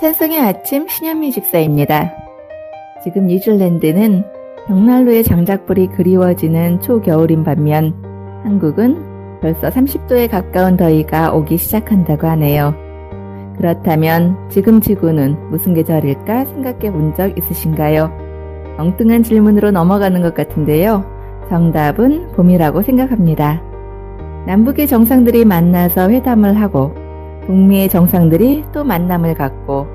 찬송의 아침 신현미 집사입니다. 지금 뉴질랜드는 벽난로의 장작불이 그리워지는 초겨울인 반면 한국은 벌써 30도에 가까운 더위가 오기 시작한다고 하네요. 그렇다면 지금 지구는 무슨 계절일까 생각해 본 적 있으신가요? 엉뚱한 질문으로 넘어가는 것 같은데요. 정답은 봄이라고 생각합니다. 남북의 정상들이 만나서 회담을 하고 북미의 정상들이 또 만남을 갖고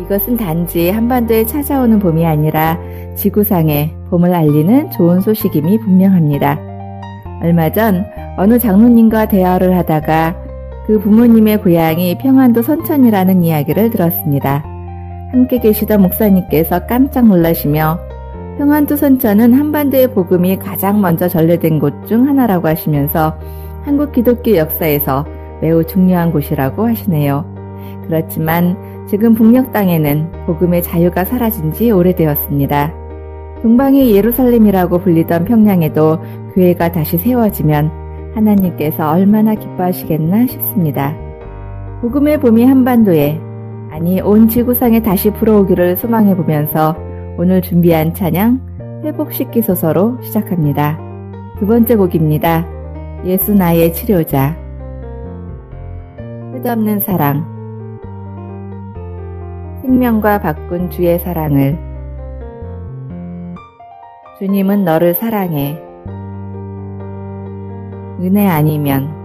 이것은 단지 한반도에 찾아오는 봄이 아니라 지구상에 봄을 알리는 좋은 소식임이 분명합니다. 얼마 전 어느 장로님과 대화를 하다가 그 부모님의 고향이 평안도 선천이라는 이야기를 들었습니다. 함께 계시던 목사님께서 깜짝 놀라시며 평안도 선천은 한반도의 복음이 가장 먼저 전래된 곳 중 하나라고 하시면서 한국 기독교 역사에서 매우 중요한 곳이라고 하시네요. 그렇지만 지금 북녘 땅에는 복음의 자유가 사라진 지 오래되었습니다. 동방의 예루살렘이라고 불리던 평양에도 교회가 다시 세워지면 하나님께서 얼마나 기뻐하시겠나 싶습니다. 복음의 봄이 한반도에 아니 온 지구상에 다시 불어오기를 소망해 보면서 오늘 준비한 찬양 회복시키 소서로 시작합니다. 두 번째 곡입니다. 예수 나의 치료자 끝없는 사랑. 생명과 바꾼 주의 사랑을. 주님은 너를 사랑해. 은혜 아니면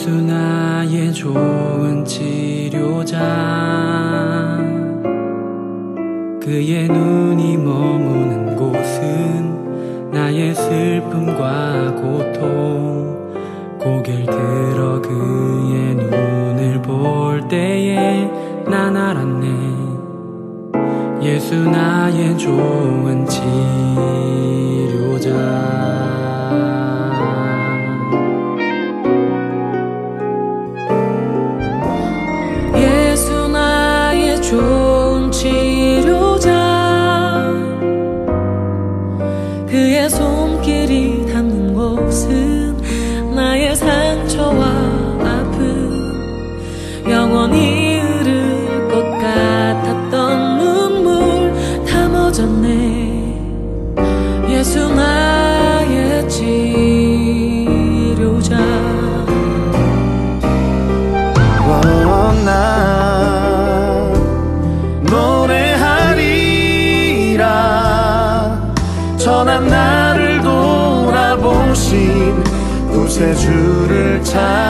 예수 나의 좋은 치료자. 그의 눈이 머무는 곳은 나의 슬픔과 고통. 고개를 들어 그의 눈을 볼 때에 난 알았네. 예수 나의 좋은 치료자. 주를 찾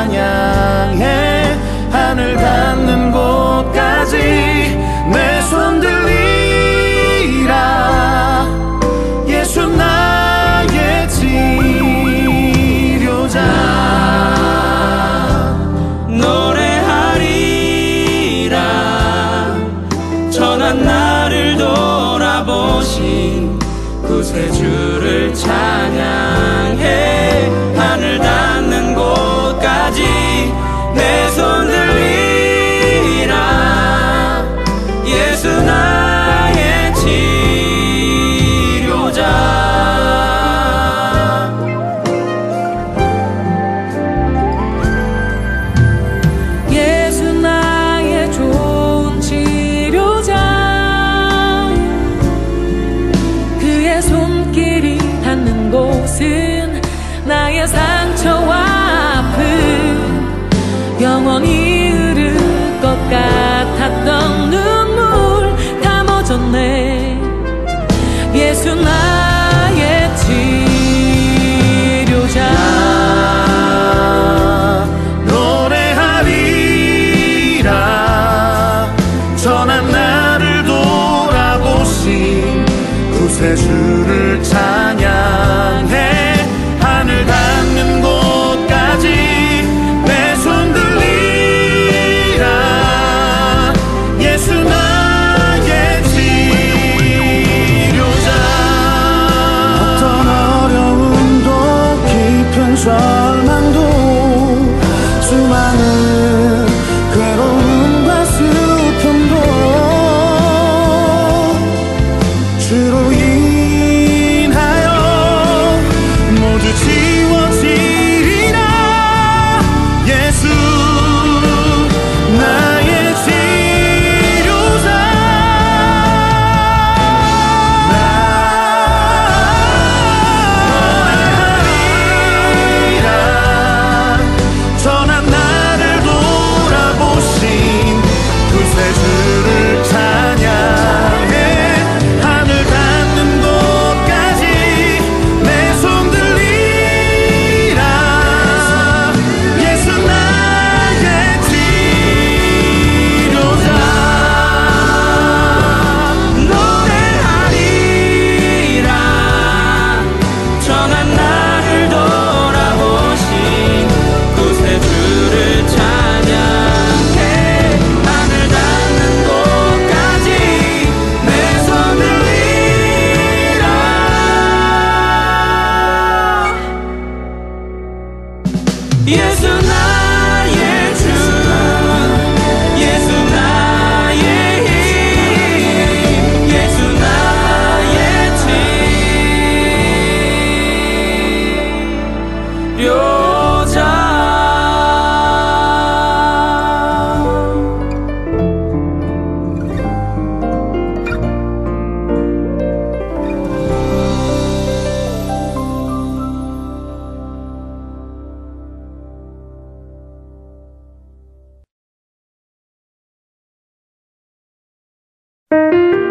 Música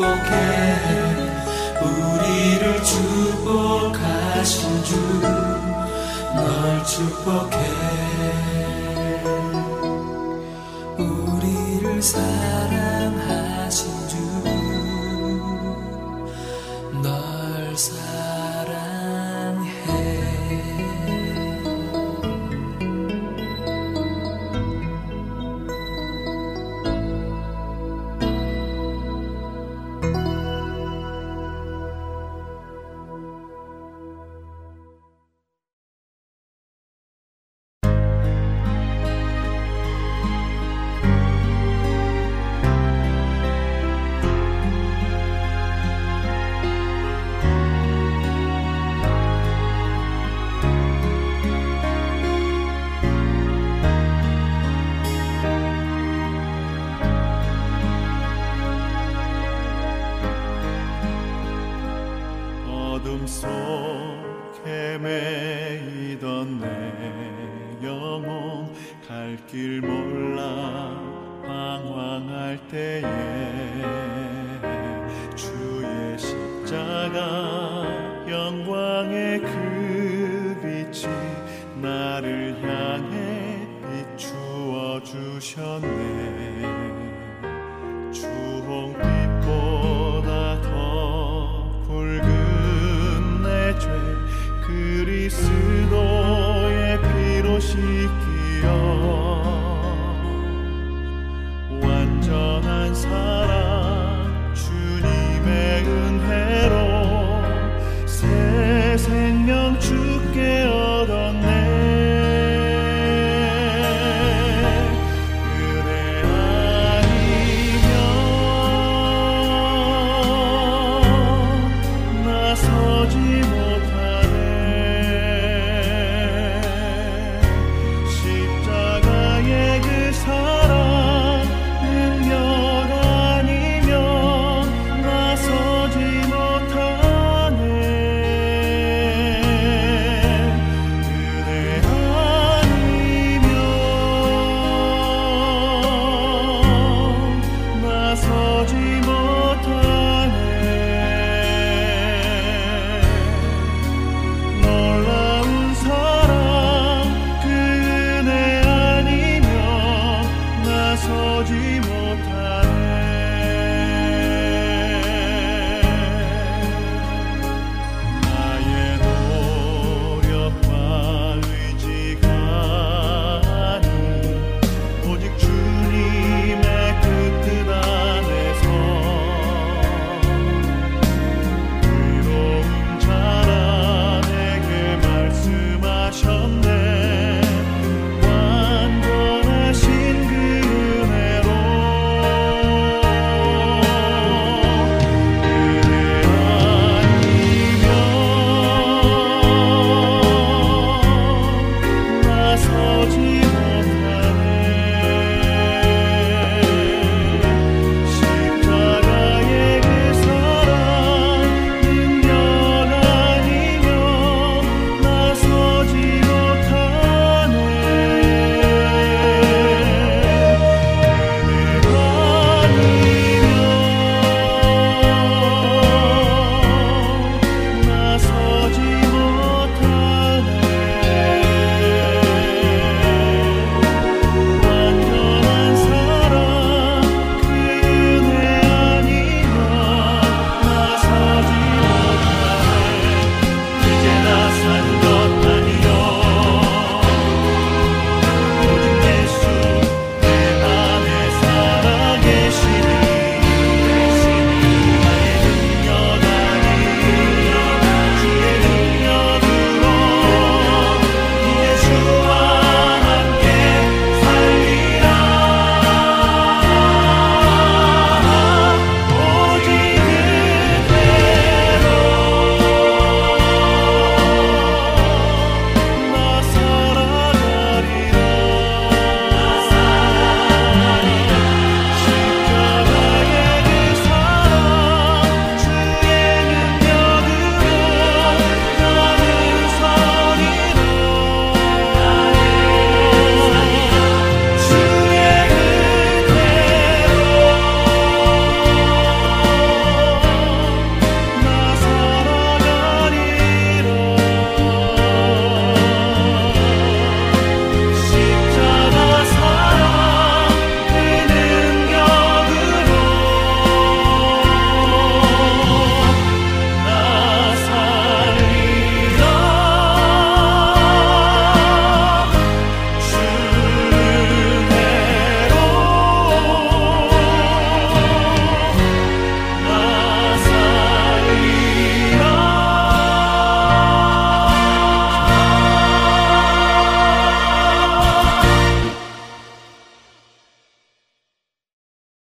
축복해. 우리를 축복하신 주 널 축복해. 우리를 사랑해 속 헤매이던 내 영혼 갈 길 몰라 방황할 때에 주의 십자가 영광의 그 빛이 나를 향해 비추어 주셨네. 그리스도의 피로 씻기어 완전한 사랑 주님의 은혜로 새 생명 주께